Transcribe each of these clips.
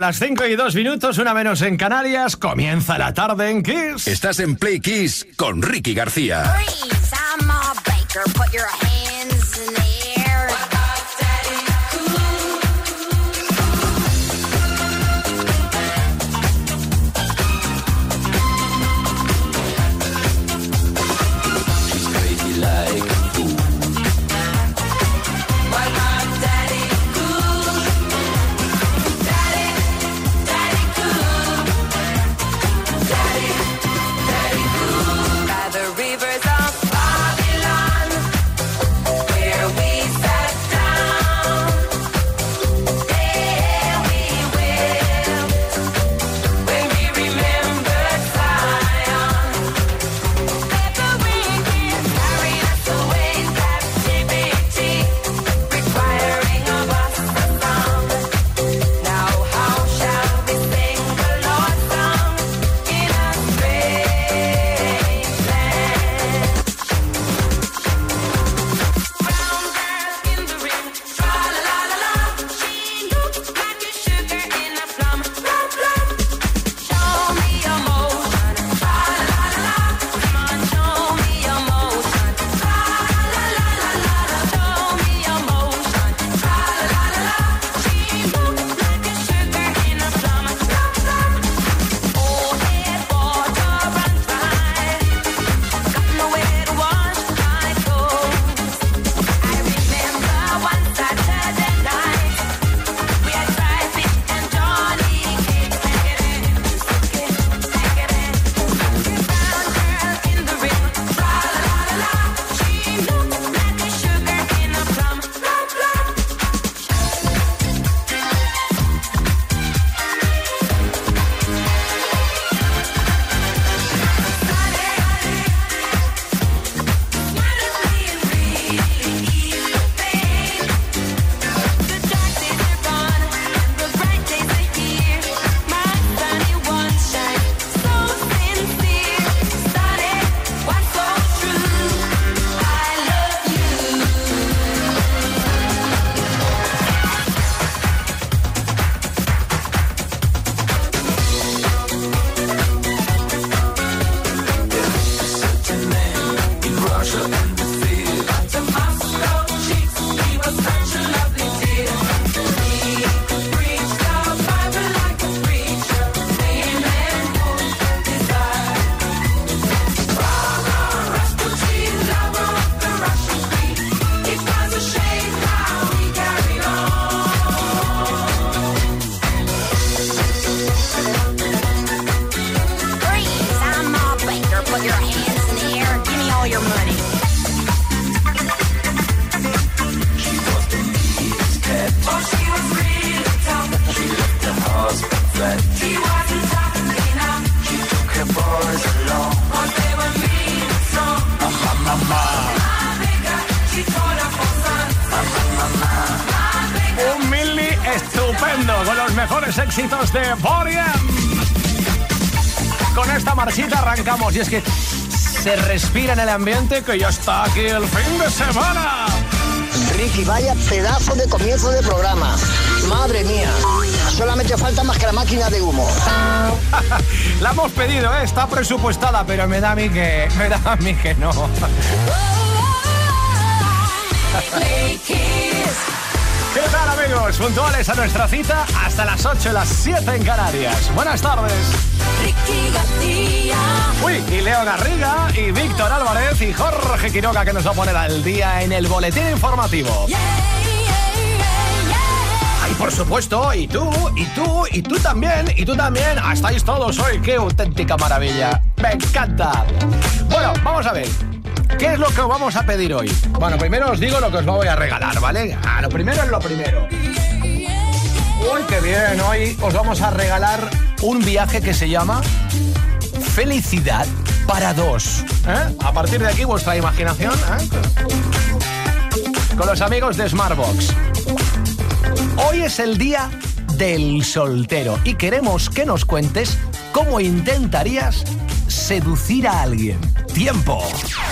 Las 5 y 2 minutos, una menos en Canarias, comienza la tarde en Kiss. Estás en Play Kiss con Ricky García. Y es que se respira en el ambiente que ya está aquí el fin de semana. Ricky, vaya pedazo de comienzo de programa. Madre mía, solamente falta más que la máquina de humo. la hemos pedido, ¿eh? está presupuestada, pero me da a mí que, me da a mí que no. ¿Qué tal amigos? Puntuales a nuestra cita hasta las 8, las 7 en Canarias. Buenas tardes. Uy, y Leo Garriga, y Víctor Álvarez, y Jorge Quiroga que nos va a poner al día en el boletín informativo. Ay, por supuesto, y tú, y tú, y tú también, y tú también. Estáis todos hoy, qué auténtica maravilla. Me encanta. Bueno, vamos a ver. ¿Qué es lo que os vamos a pedir hoy? Bueno, primero os digo lo que os voy a regalar, ¿vale? Ah, lo primero es lo primero. Uy, qué bien. Hoy os vamos a regalar un viaje que se llama Felicidad para dos. ¿Eh? A partir de aquí, vuestra imaginación. ¿eh? Con los amigos de Smartbox. Hoy es el día del soltero y queremos que nos cuentes cómo intentarías seducir a alguien. Tiempo.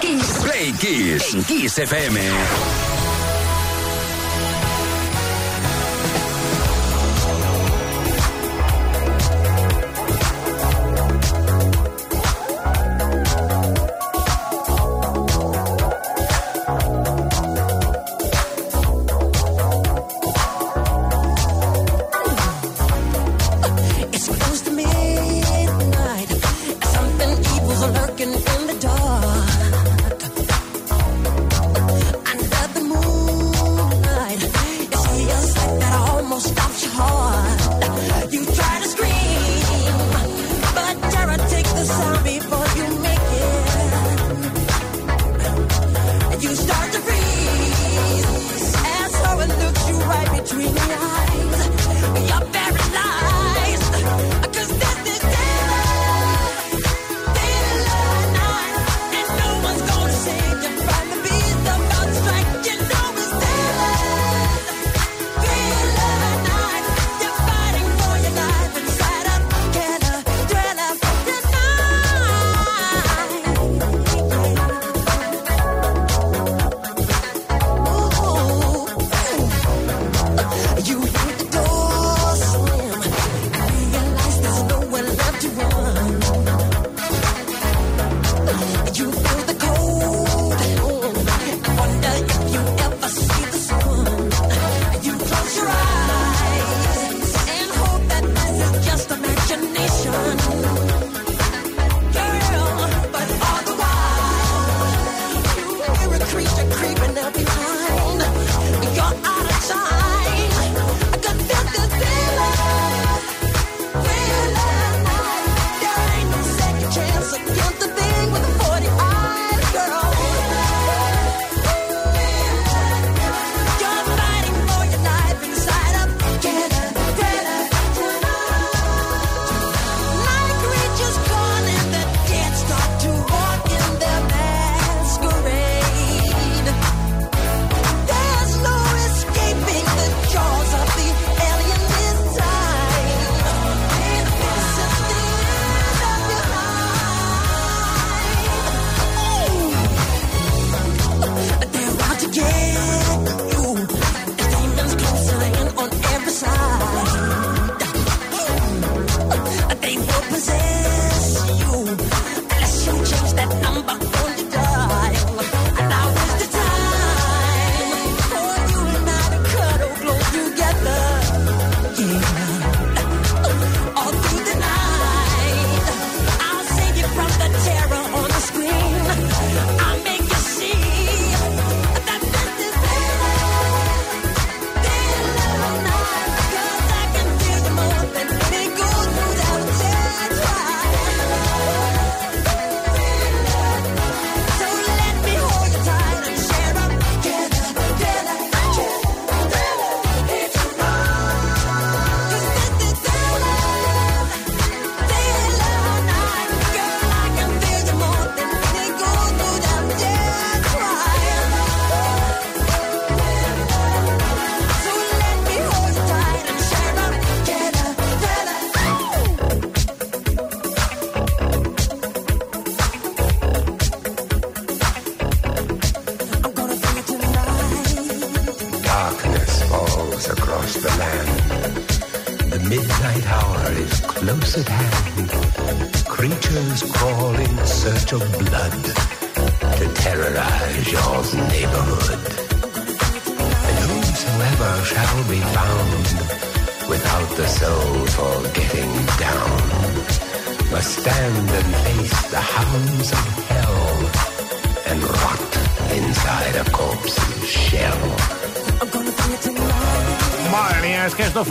Kiss. Play Kiss en Kiss FM.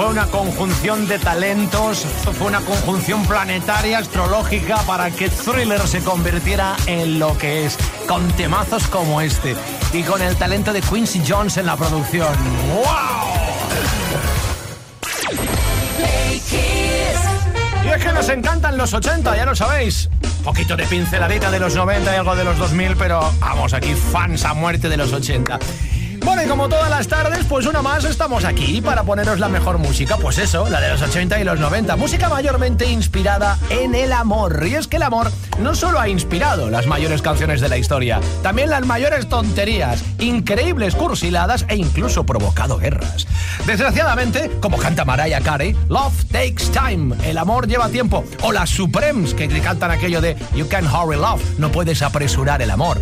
Una conjunción de talentos, fue una conjunción planetaria, astrológica, para que Thriller se convirtiera en lo que es, con temazos como este, y con el talento de Quincy Jones en la producción. ¡Wow! Y es que nos encantan los 80, ya lo sabéis. Poquito de pinceladita de los 90 y algo de los 2000, pero vamos, aquí fans a muerte de los 80. Bueno, y como todas las tardes, pues una más estamos aquí para poneros la mejor música. Pues eso, la de los 80 y los 90. Música mayormente inspirada en el amor. Y es que el amor no solo ha inspirado las mayores canciones de la historia, también las mayores tonterías, increíbles cursiladas e incluso provocado guerras. Desgraciadamente, como canta Mariah Carey, Love takes time. El amor lleva tiempo. O las Supremes, que cantan aquello de You can't hurry love. No puedes apresurar el amor.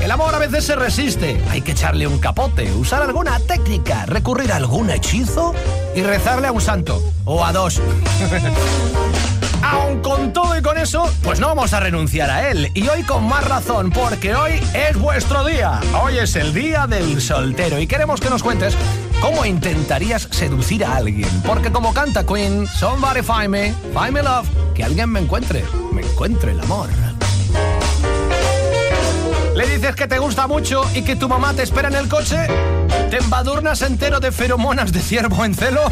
El amor a veces se resiste, hay que echarle un capote, usar alguna técnica, recurrir a algún hechizo y rezarle a un santo o a dos. Aun con todo y con eso, pues no vamos a renunciar a él. Y hoy con más razón, porque hoy es vuestro día. Hoy es el día del soltero y queremos que nos cuentes cómo intentarías seducir a alguien. Porque como canta Queen, somebody find me, find me love, que alguien me encuentre, me encuentre el amor. Le dices que te gusta mucho y que tu mamá te espera en el coche. ¿Te embadurnas entero de feromonas de ciervo en celo?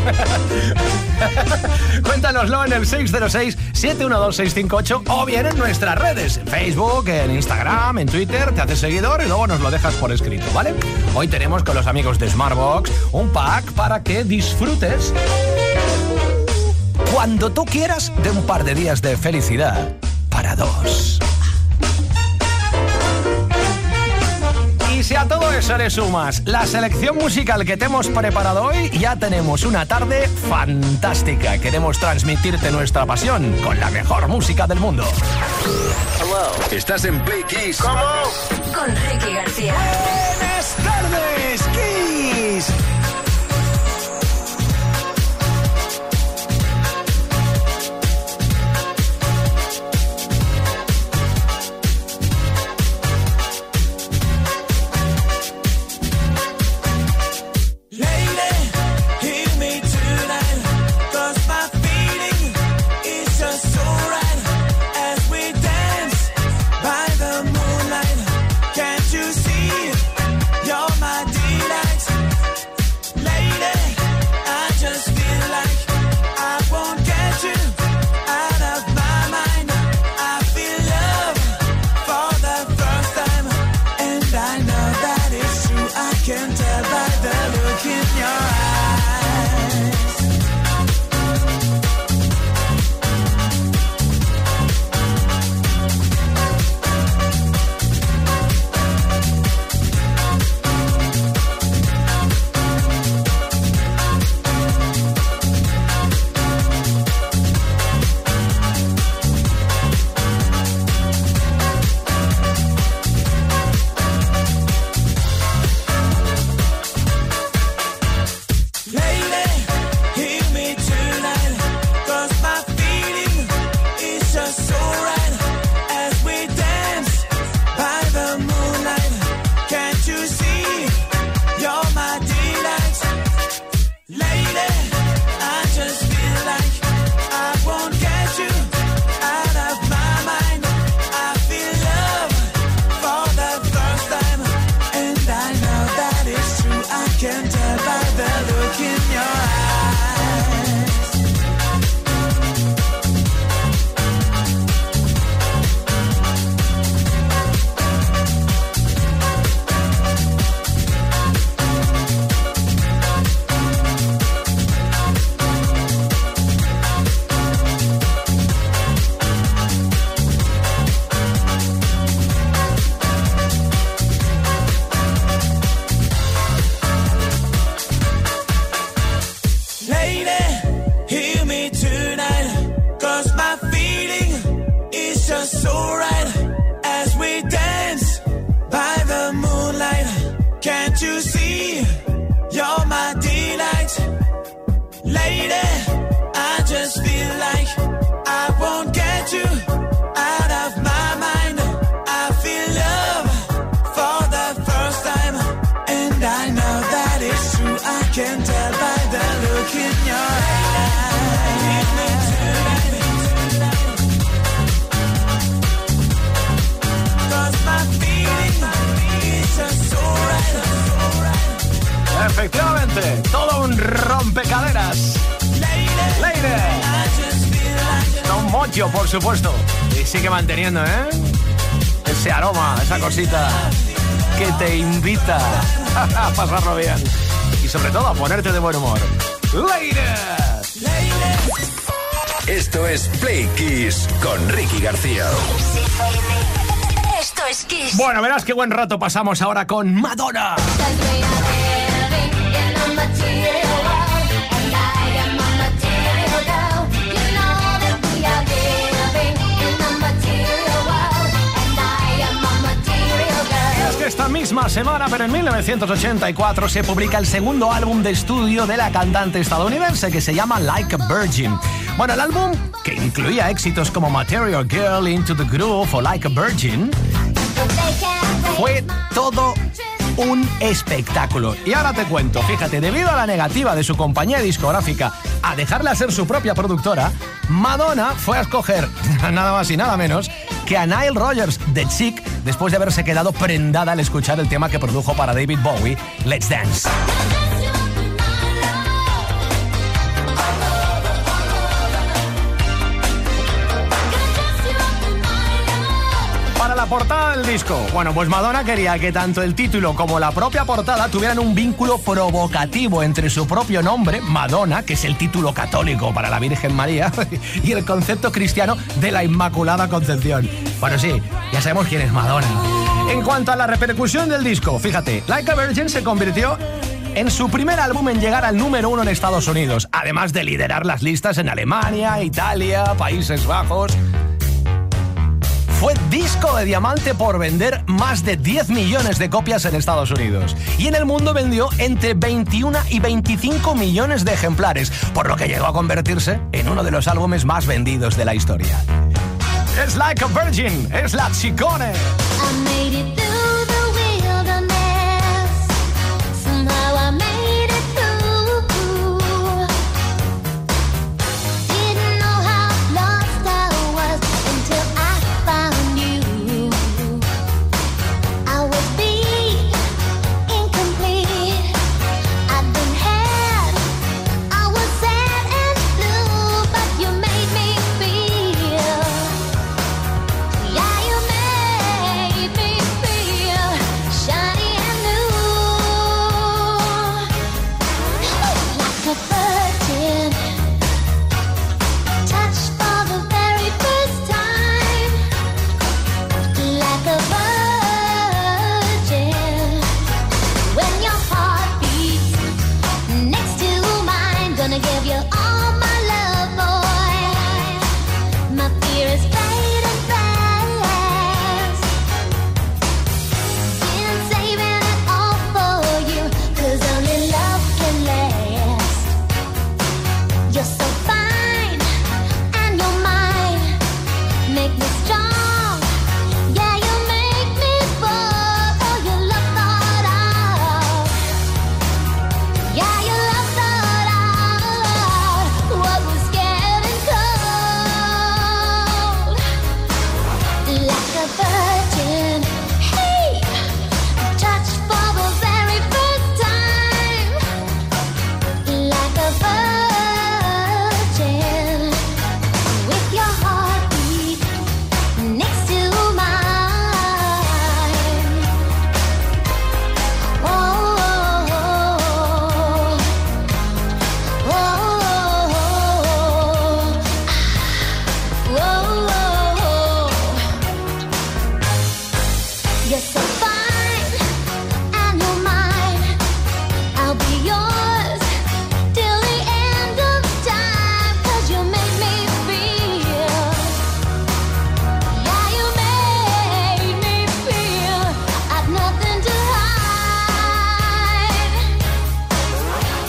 Cuéntanoslo en el 606-712-658 o bien en nuestras redes, en Facebook, en Instagram, en Twitter, te haces seguidor y luego nos lo dejas por escrito, ¿vale? Hoy tenemos con los amigos de Smartbox un pack para que disfrutes cuando tú quieras de un par de días de felicidad para dos. Y si a todo eso le sumas la selección musical que te hemos preparado hoy, ya tenemos una tarde fantástica. Queremos transmitirte nuestra pasión con la mejor música del mundo. Estás en Play Kiss. Con Ricky García. Buenas tardes, Kiss. Efectivamente, todo un rompecaderas. Leire. Don Mocho, por supuesto. Y sigue manteniendo, ¿eh? Ese aroma, esa cosita que te invita a pasarlo bien. Sobre todo a ponerte de buen humor. Leire. Esto es Play Kiss con Ricky García. Esto es Kiss. Bueno, verás qué buen rato pasamos ahora con Madonna. Misma semana, pero en 1984, se publica el segundo álbum de estudio de la cantante estadounidense que se llama Like a Virgin. Bueno, el álbum, que incluía éxitos como Material Girl, Into the Groove o Like a Virgin, fue todo un espectáculo. Y ahora te cuento, fíjate, debido a la negativa de su compañía discográfica a dejarla ser su propia productora, Madonna fue a escoger nada más y nada menos que a Nile Rogers de Chic después de haberse quedado prendada al escuchar el tema que produjo para David Bowie, Let's Dance. La portada del disco, bueno, pues Madonna quería que tanto el título como la propia portada tuvieran un vínculo provocativo entre su propio nombre, Madonna, que es el título católico para la Virgen María, y el concepto cristiano de la Inmaculada Concepción. Bueno, sí, ya sabemos quién es Madonna. En cuanto a la repercusión del disco, fíjate, Like a Virgin se convirtió en su primer álbum en llegar al número uno en Estados Unidos, además de liderar las listas en Alemania, Italia, Países Bajos. Fue disco de diamante por vender más de 10 millones de copias en Estados Unidos. Y en el mundo vendió entre 21 y 25 millones de ejemplares, por lo que llegó a convertirse en uno de los álbumes más vendidos de la historia. Es Like a Virgin, es la chicone.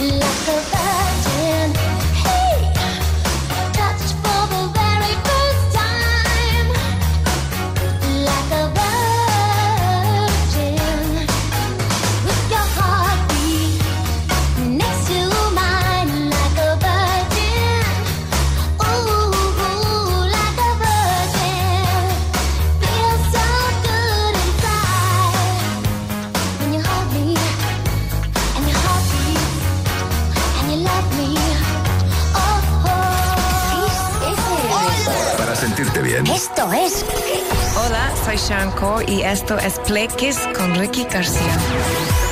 Let her. Es Play Kiss con Ricky García.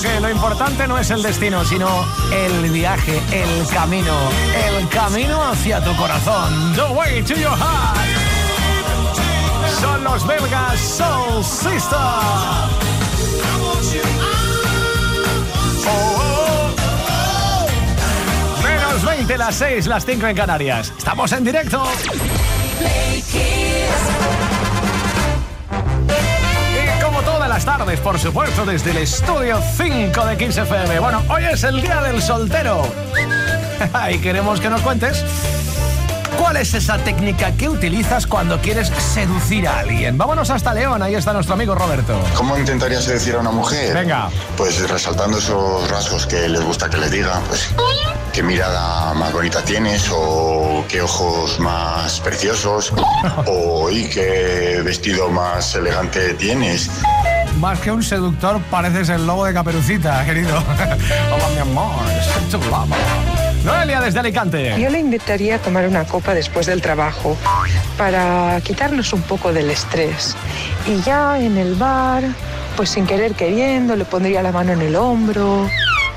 Que lo importante no es el destino, sino el viaje, el camino. El camino hacia tu corazón. The way to your heart. Son los belgas Soul Sister. Oh, oh. Menos 20 las 6, las 5 en Canarias. Estamos en directo. Las tardes, por supuesto, desde el estudio 5 de 15 FM. Bueno, hoy es el día del soltero. y queremos que nos cuentes cuál es esa técnica que utilizas cuando quieres seducir a alguien. Vámonos hasta León, ahí está nuestro amigo Roberto. ¿Cómo intentarías seducir a una mujer? Venga. Pues resaltando esos rasgos que les gusta que les diga, pues qué mirada más bonita tienes o qué ojos más preciosos o y qué vestido más elegante tienes. Más que un seductor, pareces el lobo de Caperucita, querido. Hola, mi amor. soy tu lobo. Noelia desde Alicante. Yo le invitaría a tomar una copa después del trabajo para quitarnos un poco del estrés. Y ya en el bar, pues sin querer queriendo, le pondría la mano en el hombro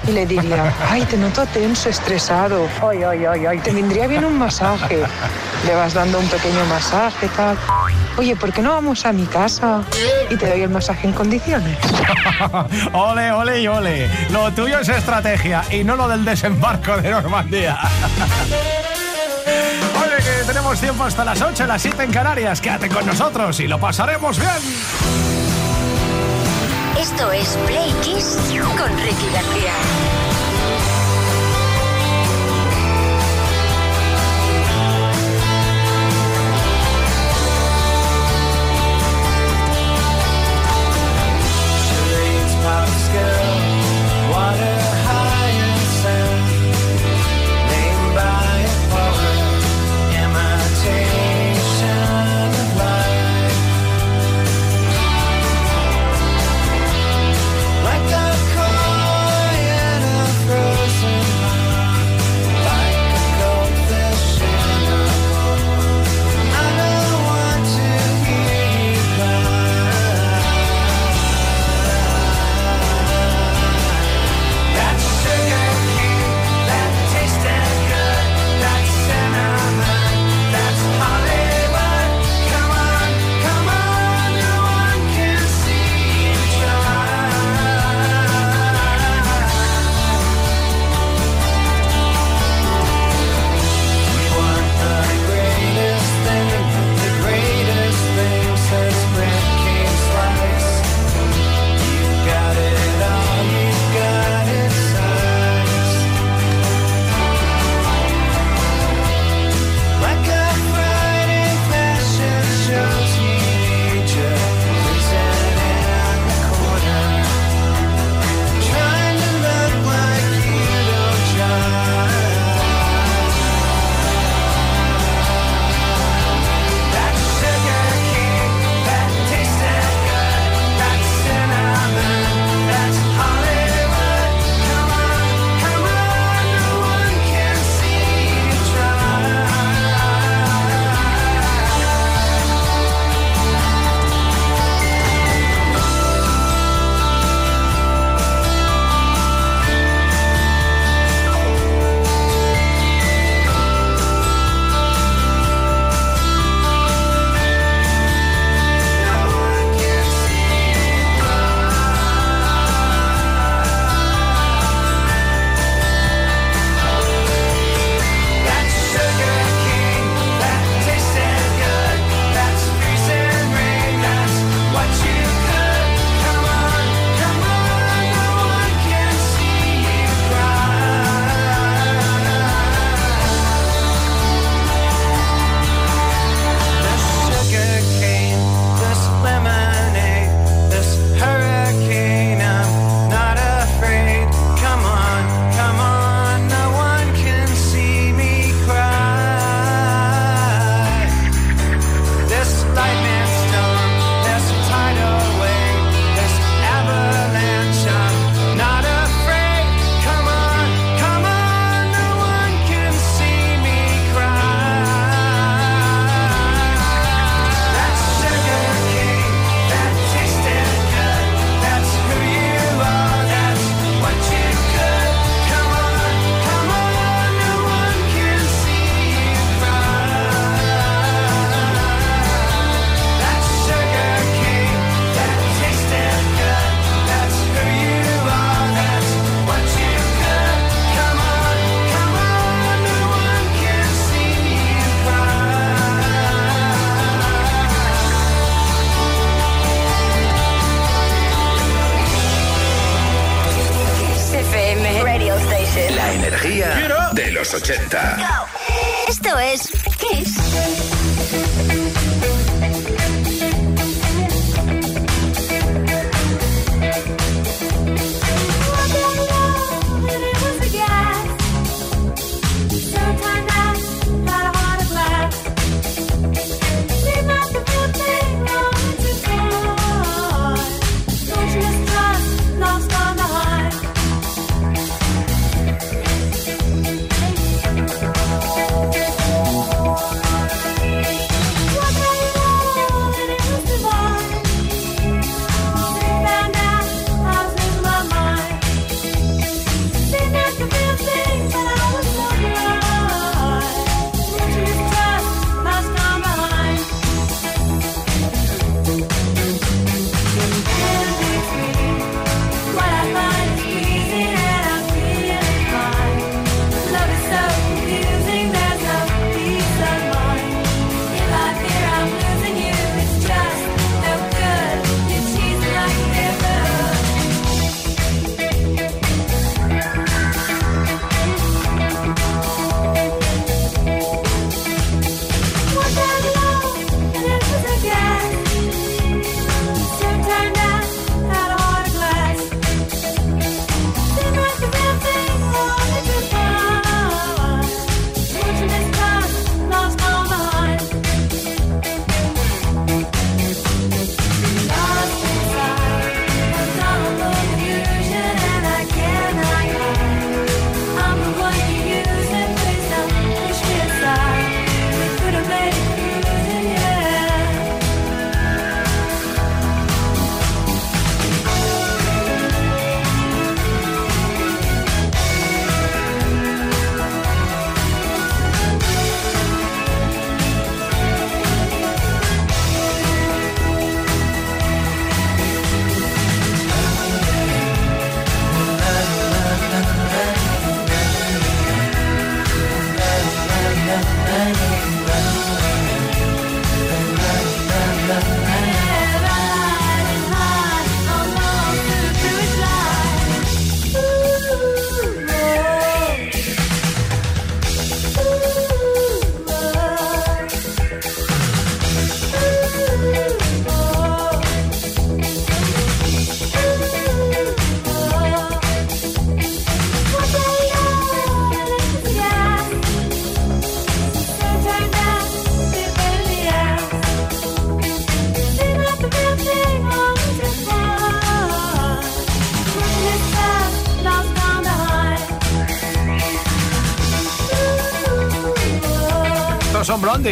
y le diría, ay, te noto tenso, estresado. Ay, ay, ay, ay, te vendría bien un masaje. Le vas dando un pequeño masaje, tal. Oye, ¿por qué no vamos a mi casa y te doy el masaje en condiciones? ole, ole y ole. Lo tuyo es estrategia y no lo del desembarco de Normandía. Oye, que tenemos tiempo hasta las 8, las 7 en Canarias. Quédate con nosotros y lo pasaremos bien. Esto es Play Kiss con Ricky García.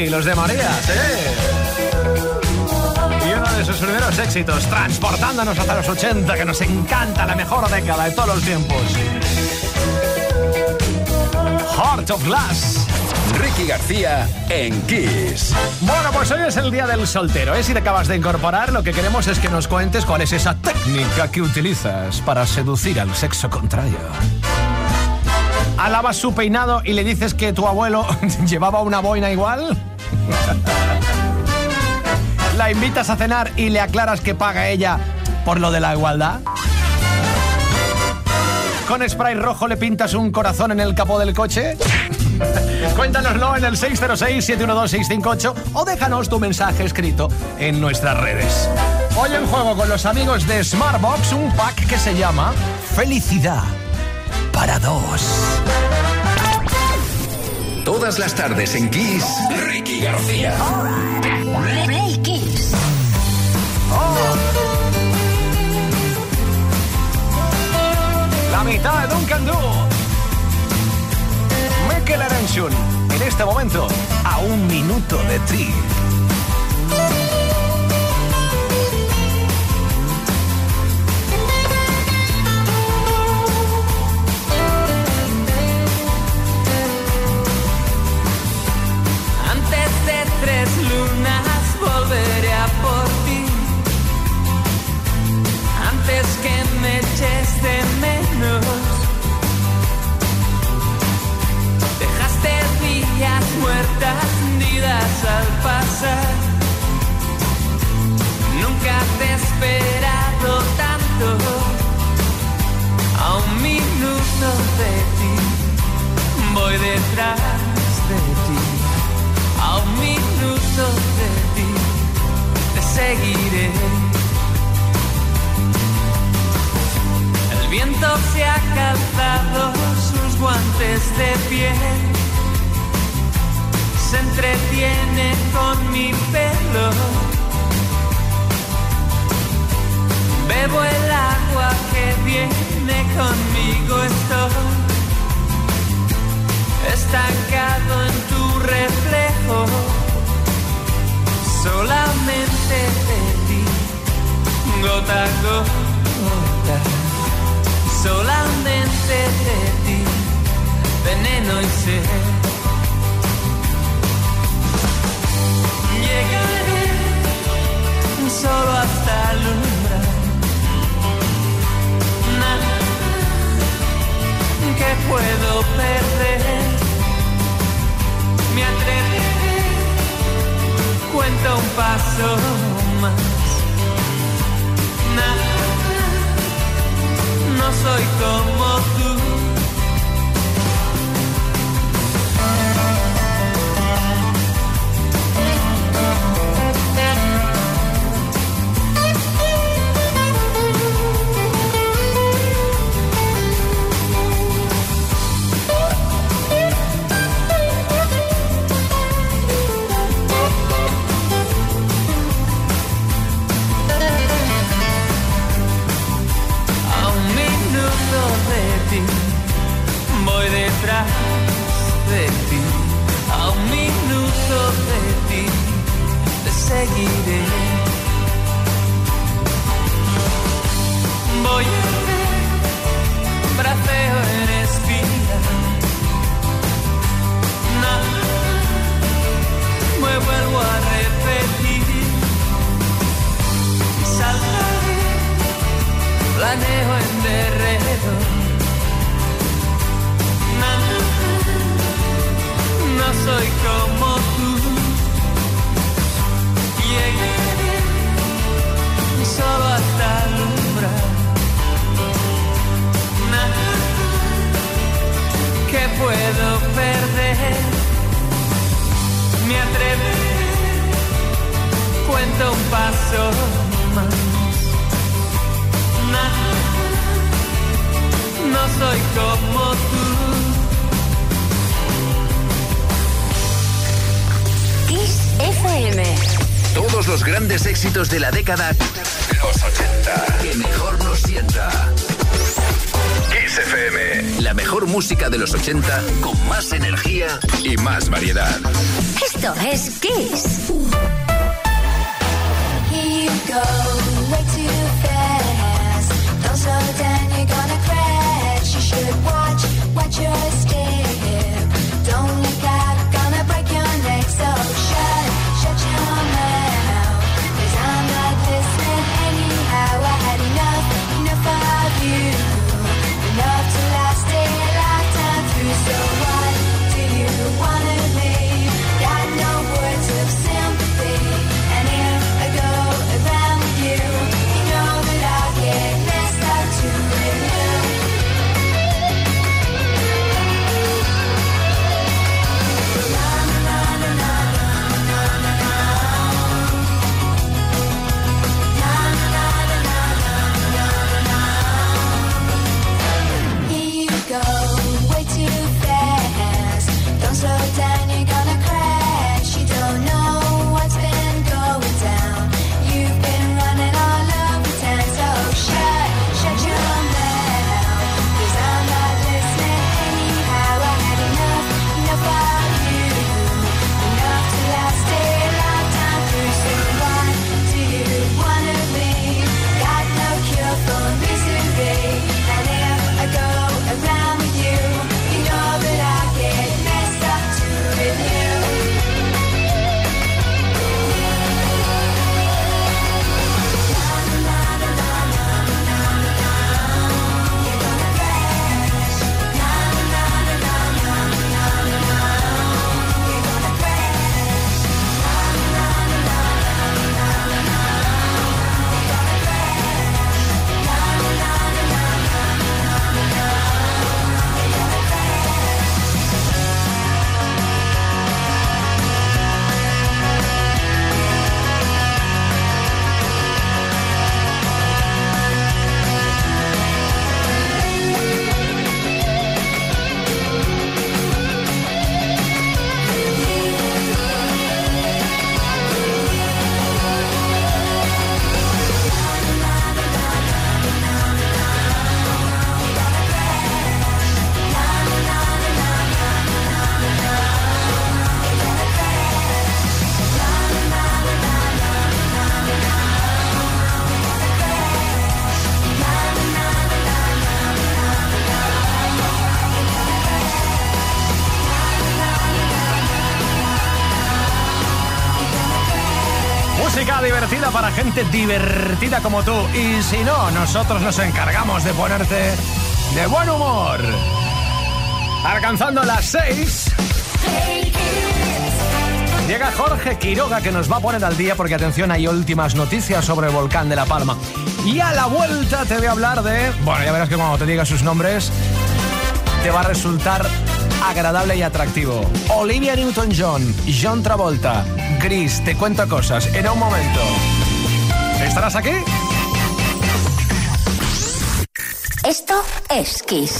Blondie, los de María, sí. Y uno de sus primeros éxitos, transportándonos hasta los 80, que nos encanta, la mejor década de todos los tiempos. Heart of Glass. Ricky García en Kiss. Bueno, pues hoy es el día del soltero, ¿eh? Si te acabas de incorporar, lo que queremos es que nos cuentes cuál es esa técnica que utilizas para seducir al sexo contrario. ¿Alabas su peinado y le dices que tu abuelo llevaba una boina igual? ¿La invitas a cenar y le aclaras que paga ella por lo de la igualdad? ¿Con spray rojo le pintas un corazón en el capó del coche? Cuéntanoslo en el 606-712-658 o déjanos tu mensaje escrito en nuestras redes. Hoy en juego con los amigos de Smartbox un pack que se llama Felicidad para dos. Todas las tardes en Kiss, Ricky García. La mitad de Duncan Du. Mikel Arenschun, en este momento, a un minuto de ti. Antes de tres lunas volveré a por ti. Antes que me eches de menos. Dejaste días muertas hundidas al pasar. Nunca te he esperado tanto a un minuto de ti. Voy detrás de ti, a un minuto de ti. Te seguiré. Cuando se ha calzado sus guantes de piel. Se entretiene con mi pelo. Bebo el agua que viene conmigo, estoy estancado en tu reflejo. Solamente de ti, gota a gota. Solamente de ti, veneno y sed. Llegaré solo hasta el umbral. Nada que puedo perder. Me atreveré, cuento un paso más. Nada, soy como tú. De ti, te seguiré. Voy a ver, braceo en espira. Nada, me vuelvo a repetir. Saltaré planeo en derredor. Nada, no soy como solo hasta el umbral. Nada que puedo perder. Me atreveré, cuento un paso más. Nada, no soy como tú. Kiss FM. Todos los grandes éxitos de la década. Los 80. Que mejor nos sienta. Kiss FM. La mejor música de los 80 con más energía y más variedad. Esto es Kiss. Here you go, divertida como tú. Y si no, nosotros nos encargamos de ponerte de buen humor. Alcanzando las 6. Llega Jorge Quiroga que nos va a poner al día porque atención hay últimas noticias sobre el volcán de La Palma. Y a la vuelta te voy a hablar de... Bueno, ya verás que cuando te diga sus nombres te va a resultar agradable y atractivo. Olivia Newton-John, John Travolta, Gris, te cuento cosas en un momento. ¿Estarás aquí? Esto es Kiss.